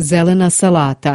Zelena salata